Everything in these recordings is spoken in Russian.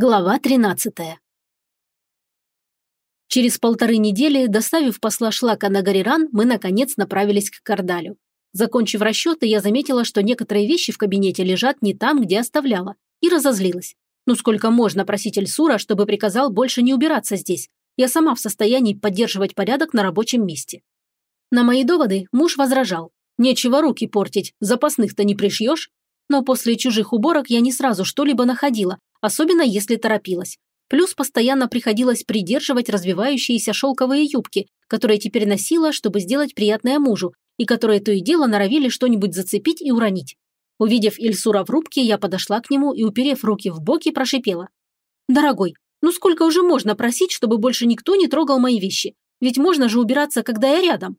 Глава 13 Через полторы недели, доставив посла Шлака на Гариран, мы, наконец, направились к Кардалю. Закончив расчеты, я заметила, что некоторые вещи в кабинете лежат не там, где оставляла, и разозлилась. Ну сколько можно просить Эльсура, чтобы приказал больше не убираться здесь? Я сама в состоянии поддерживать порядок на рабочем месте. На мои доводы муж возражал. Нечего руки портить, запасных-то не пришьешь. Но после чужих уборок я не сразу что-либо находила, особенно если торопилась. Плюс постоянно приходилось придерживать развивающиеся шелковые юбки, которые теперь носила, чтобы сделать приятное мужу, и которые то и дело норовили что-нибудь зацепить и уронить. Увидев Ильсура в рубке, я подошла к нему и, уперев руки в боки, прошипела. «Дорогой, ну сколько уже можно просить, чтобы больше никто не трогал мои вещи? Ведь можно же убираться, когда я рядом».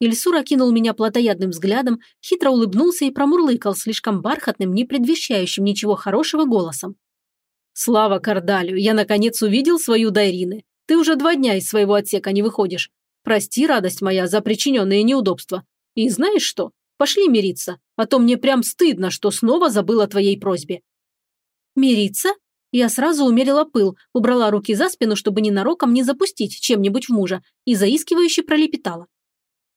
Ильсур окинул меня плотоядным взглядом, хитро улыбнулся и промурлыкал слишком бархатным, не предвещающим ничего хорошего голосом. «Слава Кардалю, я наконец увидел свою Дайрины. Ты уже два дня из своего отсека не выходишь. Прости, радость моя, за причиненные неудобства. И знаешь что? Пошли мириться, а то мне прям стыдно, что снова забыла о твоей просьбе». «Мириться?» Я сразу умерила пыл, убрала руки за спину, чтобы ненароком не запустить чем-нибудь в мужа, и заискивающе пролепетала.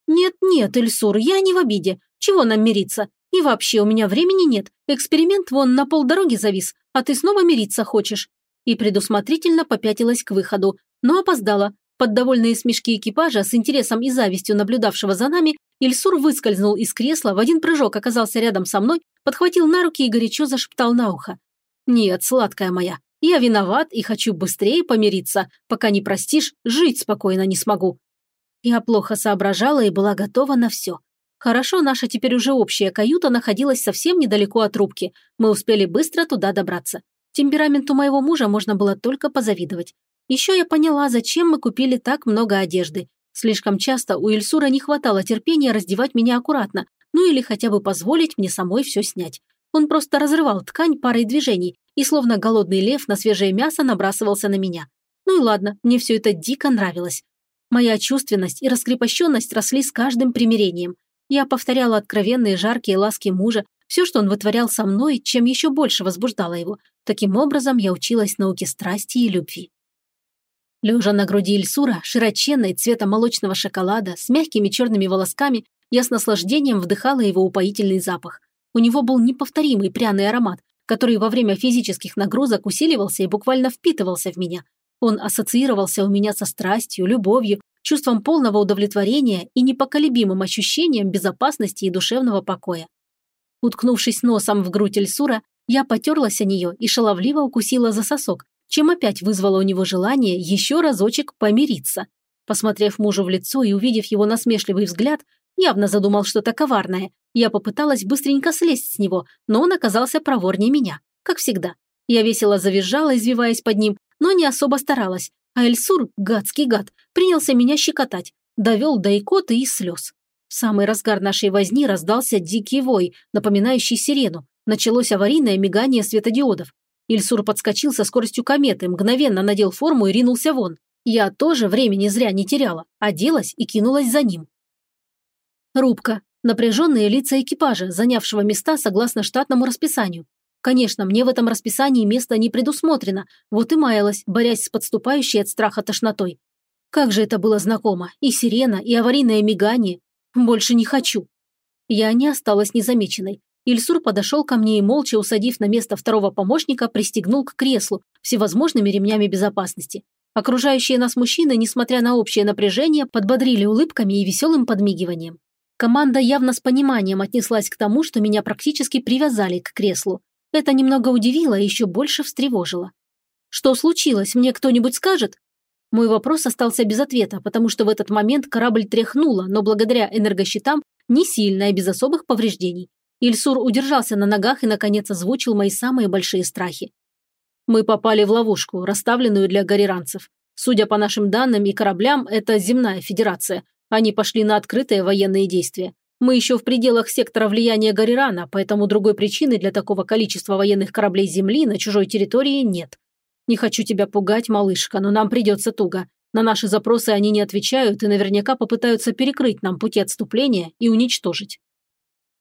«Нет-нет, Эльсур, я не в обиде. Чего нам мириться? И вообще, у меня времени нет. Эксперимент вон на полдороги завис, а ты снова мириться хочешь». И предусмотрительно попятилась к выходу, но опоздала. Под довольные смешки экипажа, с интересом и завистью наблюдавшего за нами, Ильсур выскользнул из кресла, в один прыжок оказался рядом со мной, подхватил на руки и горячо зашептал на ухо. «Нет, сладкая моя, я виноват и хочу быстрее помириться. Пока не простишь, жить спокойно не смогу». Я плохо соображала и была готова на все. Хорошо, наша теперь уже общая каюта находилась совсем недалеко от рубки. Мы успели быстро туда добраться. Темпераменту моего мужа можно было только позавидовать. Еще я поняла, зачем мы купили так много одежды. Слишком часто у Ильсура не хватало терпения раздевать меня аккуратно, ну или хотя бы позволить мне самой все снять. Он просто разрывал ткань парой движений и словно голодный лев на свежее мясо набрасывался на меня. Ну и ладно, мне все это дико нравилось. Моя чувственность и раскрепощенность росли с каждым примирением. Я повторяла откровенные жаркие ласки мужа, все, что он вытворял со мной, чем еще больше возбуждало его. Таким образом, я училась науке страсти и любви. Лежа на груди Ильсура, широченной, цвета молочного шоколада, с мягкими черными волосками, я с наслаждением вдыхала его упоительный запах. У него был неповторимый пряный аромат, который во время физических нагрузок усиливался и буквально впитывался в меня. Он ассоциировался у меня со страстью, любовью, чувством полного удовлетворения и непоколебимым ощущением безопасности и душевного покоя. Уткнувшись носом в грудь Эльсура, я потерлась о нее и шаловливо укусила за сосок, чем опять вызвало у него желание еще разочек помириться. Посмотрев мужу в лицо и увидев его насмешливый взгляд, явно задумал что-то коварное, я попыталась быстренько слезть с него, но он оказался проворнее меня, как всегда. Я весело завизжала, извиваясь под ним, но не особо старалась, а Эльсур, гадский гад, принялся меня щекотать, довел до икоты и слез. В самый разгар нашей возни раздался дикий вой, напоминающий сирену. Началось аварийное мигание светодиодов. Ильсур подскочил со скоростью кометы, мгновенно надел форму и ринулся вон. Я тоже времени зря не теряла, оделась и кинулась за ним. Рубка. Напряженные лица экипажа, занявшего места согласно штатному расписанию. Конечно, мне в этом расписании место не предусмотрено, вот и маялась, борясь с подступающей от страха тошнотой. Как же это было знакомо. И сирена, и аварийное мигание. Больше не хочу. Я не осталась незамеченной. Ильсур подошел ко мне и, молча усадив на место второго помощника, пристегнул к креслу всевозможными ремнями безопасности. Окружающие нас мужчины, несмотря на общее напряжение, подбодрили улыбками и веселым подмигиванием. Команда явно с пониманием отнеслась к тому, что меня практически привязали к креслу. Это немного удивило и еще больше встревожило. «Что случилось, мне кто-нибудь скажет?» Мой вопрос остался без ответа, потому что в этот момент корабль тряхнуло, но благодаря энергощитам не сильно и без особых повреждений. Ильсур удержался на ногах и, наконец, озвучил мои самые большие страхи. «Мы попали в ловушку, расставленную для гориранцев. Судя по нашим данным и кораблям, это земная федерация. Они пошли на открытые военные действия. Мы еще в пределах сектора влияния Гарирана, поэтому другой причины для такого количества военных кораблей Земли на чужой территории нет. Не хочу тебя пугать, малышка, но нам придется туго. На наши запросы они не отвечают и наверняка попытаются перекрыть нам пути отступления и уничтожить».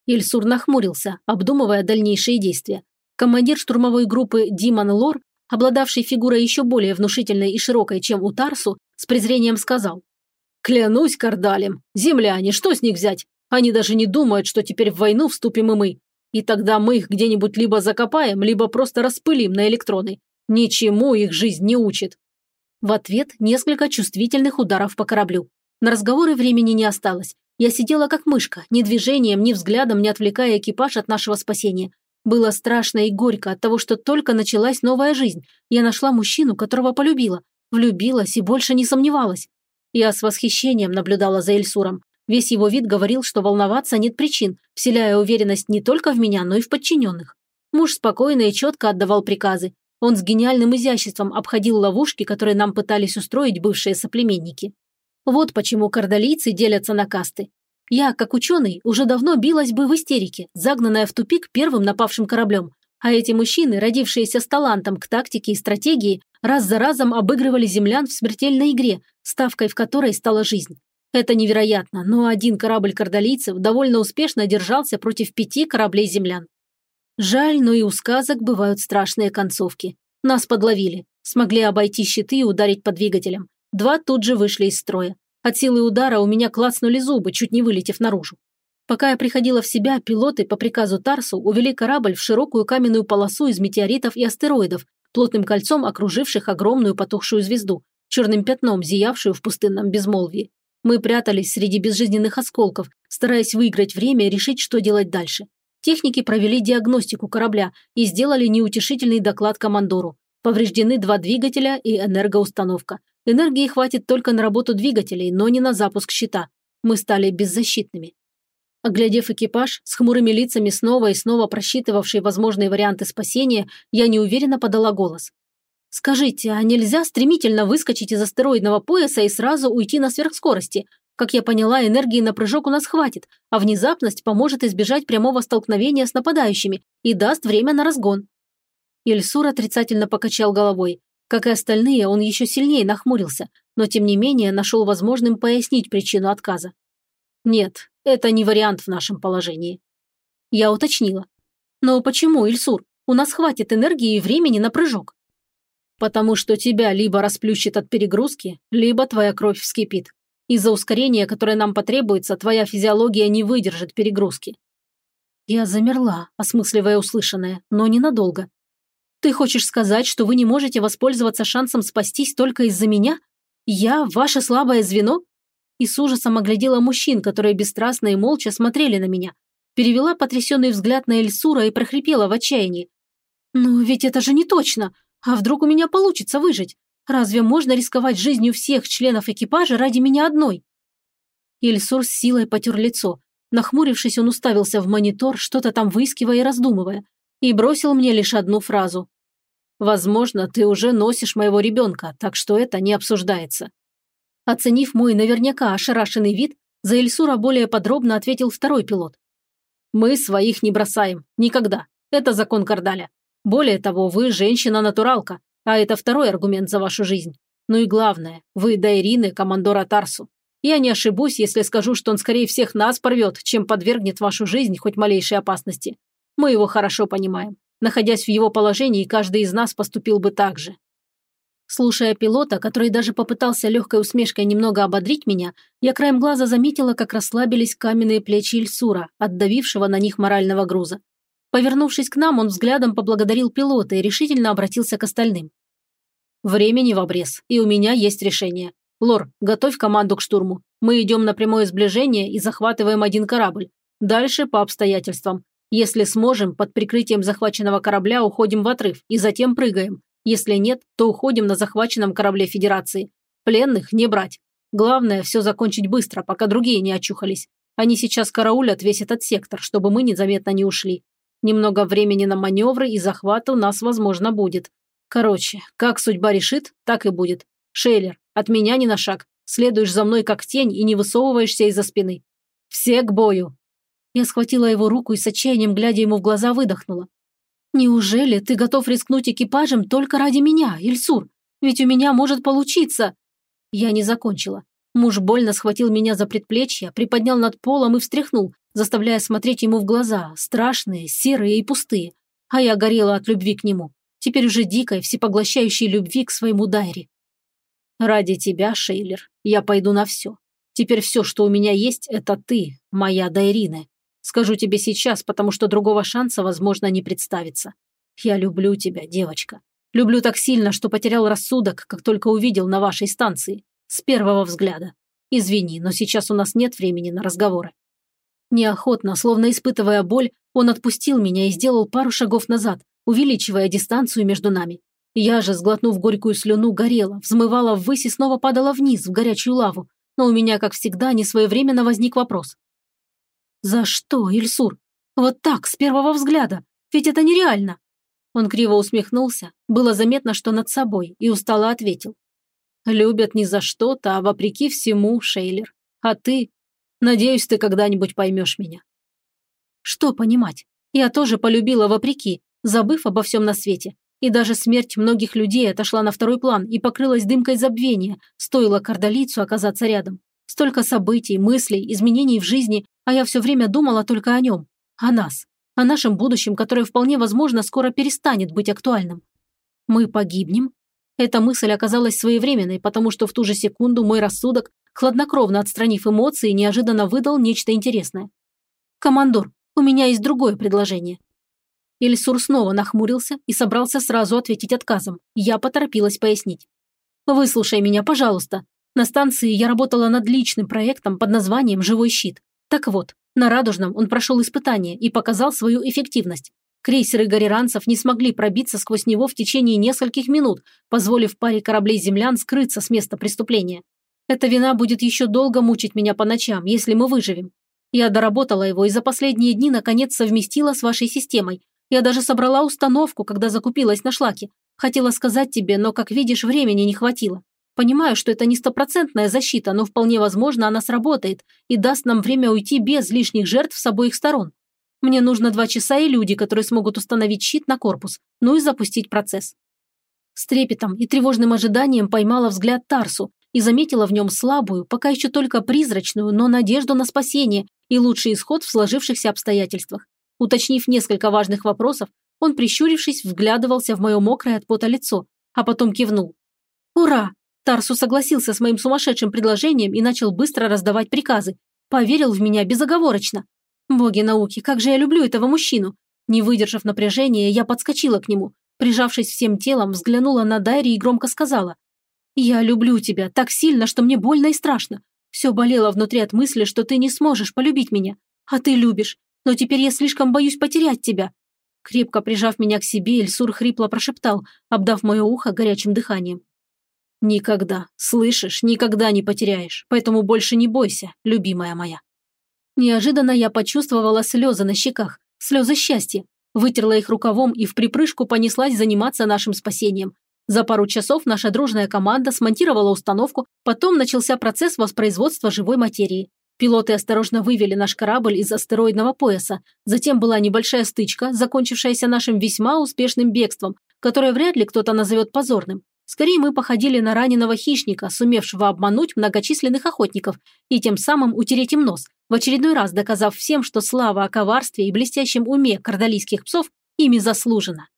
Ильсур нахмурился, обдумывая дальнейшие действия. Командир штурмовой группы Диман Лор обладавший фигурой еще более внушительной и широкой, чем у Тарсу, с презрением сказал. «Клянусь кардалем, земляне, что с них взять? Они даже не думают, что теперь в войну вступим и мы. И тогда мы их где-нибудь либо закопаем, либо просто распылим на электроны. Ничему их жизнь не учит». В ответ несколько чувствительных ударов по кораблю. На разговоры времени не осталось. Я сидела как мышка, ни движением, ни взглядом не отвлекая экипаж от нашего спасения. Было страшно и горько от того, что только началась новая жизнь. Я нашла мужчину, которого полюбила. Влюбилась и больше не сомневалась. Я с восхищением наблюдала за Эльсуром. Весь его вид говорил, что волноваться нет причин, вселяя уверенность не только в меня, но и в подчиненных. Муж спокойно и четко отдавал приказы. Он с гениальным изяществом обходил ловушки, которые нам пытались устроить бывшие соплеменники. Вот почему кардалийцы делятся на касты. Я, как ученый, уже давно билась бы в истерике, загнанная в тупик первым напавшим кораблем. А эти мужчины, родившиеся с талантом к тактике и стратегии, раз за разом обыгрывали землян в смертельной игре, ставкой в которой стала жизнь. Это невероятно, но один корабль кардалийцев довольно успешно держался против пяти кораблей землян. Жаль, но и у сказок бывают страшные концовки. Нас подловили, смогли обойти щиты и ударить по двигателям. Два тут же вышли из строя. От силы удара у меня клацнули зубы, чуть не вылетев наружу. Пока я приходила в себя, пилоты по приказу Тарсу увели корабль в широкую каменную полосу из метеоритов и астероидов, плотным кольцом окруживших огромную потухшую звезду, черным пятном, зиявшую в пустынном безмолвии. Мы прятались среди безжизненных осколков, стараясь выиграть время и решить, что делать дальше. Техники провели диагностику корабля и сделали неутешительный доклад командору. Повреждены два двигателя и энергоустановка. Энергии хватит только на работу двигателей, но не на запуск щита. Мы стали беззащитными. Оглядев экипаж, с хмурыми лицами снова и снова просчитывавший возможные варианты спасения, я неуверенно подала голос. «Скажите, а нельзя стремительно выскочить из астероидного пояса и сразу уйти на сверхскорости? Как я поняла, энергии на прыжок у нас хватит, а внезапность поможет избежать прямого столкновения с нападающими и даст время на разгон». Ильсур отрицательно покачал головой. Как и остальные, он еще сильнее нахмурился, но тем не менее нашел возможным пояснить причину отказа. «Нет, это не вариант в нашем положении». Я уточнила. «Но почему, Ильсур? У нас хватит энергии и времени на прыжок». «Потому что тебя либо расплющит от перегрузки, либо твоя кровь вскипит. Из-за ускорения, которое нам потребуется, твоя физиология не выдержит перегрузки». Я замерла, осмысливая услышанное, но ненадолго. Ты хочешь сказать, что вы не можете воспользоваться шансом спастись только из-за меня? Я ваше слабое звено?» И с ужасом оглядела мужчин, которые бесстрастно и молча смотрели на меня. Перевела потрясенный взгляд на Эльсура и прохрипела в отчаянии. «Ну ведь это же не точно. А вдруг у меня получится выжить? Разве можно рисковать жизнью всех членов экипажа ради меня одной?» Ильсур с силой потер лицо. Нахмурившись, он уставился в монитор, что-то там выискивая и раздумывая, и бросил мне лишь одну фразу. Возможно, ты уже носишь моего ребенка, так что это не обсуждается». Оценив мой наверняка ошарашенный вид, за Эльсура более подробно ответил второй пилот. «Мы своих не бросаем. Никогда. Это закон Кардаля. Более того, вы женщина-натуралка, а это второй аргумент за вашу жизнь. Ну и главное, вы Дайрины, командора Тарсу. Я не ошибусь, если скажу, что он скорее всех нас порвет, чем подвергнет вашу жизнь хоть малейшей опасности. Мы его хорошо понимаем. Находясь в его положении, каждый из нас поступил бы так же. Слушая пилота, который даже попытался легкой усмешкой немного ободрить меня, я краем глаза заметила, как расслабились каменные плечи Ильсура, отдавившего на них морального груза. Повернувшись к нам, он взглядом поблагодарил пилота и решительно обратился к остальным. «Времени в обрез, и у меня есть решение. Лор, готовь команду к штурму. Мы идем на прямое сближение и захватываем один корабль. Дальше по обстоятельствам. Если сможем, под прикрытием захваченного корабля уходим в отрыв и затем прыгаем. Если нет, то уходим на захваченном корабле Федерации. Пленных не брать. Главное, все закончить быстро, пока другие не очухались. Они сейчас караулят весь этот сектор, чтобы мы незаметно не ушли. Немного времени на маневры и захват у нас, возможно, будет. Короче, как судьба решит, так и будет. Шейлер, от меня ни на шаг. Следуешь за мной как тень и не высовываешься из-за спины. Все к бою. Я схватила его руку и с отчаянием, глядя ему в глаза, выдохнула. «Неужели ты готов рискнуть экипажем только ради меня, Ильсур? Ведь у меня может получиться!» Я не закончила. Муж больно схватил меня за предплечье, приподнял над полом и встряхнул, заставляя смотреть ему в глаза, страшные, серые и пустые. А я горела от любви к нему. теперь уже дикой, всепоглощающей любви к своему Дайри. Ради тебя, Шейлер, я пойду на все. Теперь все, что у меня есть, это ты, моя Дайрина. Скажу тебе сейчас, потому что другого шанса, возможно, не представится. Я люблю тебя, девочка. Люблю так сильно, что потерял рассудок, как только увидел на вашей станции. С первого взгляда. Извини, но сейчас у нас нет времени на разговоры. Неохотно, словно испытывая боль, он отпустил меня и сделал пару шагов назад, увеличивая дистанцию между нами. Я же, сглотнув горькую слюну, горела, взмывала ввысь и снова падала вниз, в горячую лаву. Но у меня, как всегда, несвоевременно возник вопрос. «За что, Ильсур? Вот так, с первого взгляда? Ведь это нереально!» Он криво усмехнулся, было заметно, что над собой, и устало ответил. «Любят не за что-то, а вопреки всему, Шейлер. А ты? Надеюсь, ты когда-нибудь поймешь меня». Что понимать? Я тоже полюбила вопреки, забыв обо всем на свете, и даже смерть многих людей отошла на второй план и покрылась дымкой забвения, стоило кардалицу оказаться рядом. Столько событий, мыслей, изменений в жизни, а я все время думала только о нем, о нас, о нашем будущем, которое вполне возможно скоро перестанет быть актуальным. Мы погибнем? Эта мысль оказалась своевременной, потому что в ту же секунду мой рассудок, хладнокровно отстранив эмоции, неожиданно выдал нечто интересное. «Командор, у меня есть другое предложение. Ильсур снова нахмурился и собрался сразу ответить отказом. Я поторопилась пояснить. «Выслушай меня, пожалуйста. На станции я работала над личным проектом под названием «Живой щит». Так вот, на Радужном он прошел испытание и показал свою эффективность. Крейсеры гориранцев не смогли пробиться сквозь него в течение нескольких минут, позволив паре кораблей землян скрыться с места преступления. Эта вина будет еще долго мучить меня по ночам, если мы выживем. Я доработала его и за последние дни наконец совместила с вашей системой, я даже собрала установку, когда закупилась на шлаке. Хотела сказать тебе, но, как видишь, времени не хватило. Понимаю, что это не стопроцентная защита, но вполне возможно, она сработает и даст нам время уйти без лишних жертв с обоих сторон. Мне нужно два часа и люди, которые смогут установить щит на корпус, ну и запустить процесс. С трепетом и тревожным ожиданием поймала взгляд Тарсу и заметила в нем слабую, пока еще только призрачную, но надежду на спасение и лучший исход в сложившихся обстоятельствах. Уточнив несколько важных вопросов, он, прищурившись, вглядывался в мое мокрое от пота лицо, а потом кивнул. «Ура!» Тарсу согласился с моим сумасшедшим предложением и начал быстро раздавать приказы. Поверил в меня безоговорочно. Боги науки, как же я люблю этого мужчину! Не выдержав напряжения, я подскочила к нему. Прижавшись всем телом, взглянула на Дайри и громко сказала. «Я люблю тебя так сильно, что мне больно и страшно. Все болело внутри от мысли, что ты не сможешь полюбить меня. А ты любишь но теперь я слишком боюсь потерять тебя». Крепко прижав меня к себе, Эльсур хрипло прошептал, обдав мое ухо горячим дыханием. «Никогда, слышишь, никогда не потеряешь, поэтому больше не бойся, любимая моя». Неожиданно я почувствовала слезы на щеках, слезы счастья, вытерла их рукавом и в припрыжку понеслась заниматься нашим спасением. За пару часов наша дружная команда смонтировала установку, потом начался процесс воспроизводства живой материи. Пилоты осторожно вывели наш корабль из астероидного пояса. Затем была небольшая стычка, закончившаяся нашим весьма успешным бегством, которое вряд ли кто-то назовет позорным. Скорее мы походили на раненого хищника, сумевшего обмануть многочисленных охотников и тем самым утереть им нос, в очередной раз доказав всем, что слава о коварстве и блестящем уме кардалийских псов ими заслужена.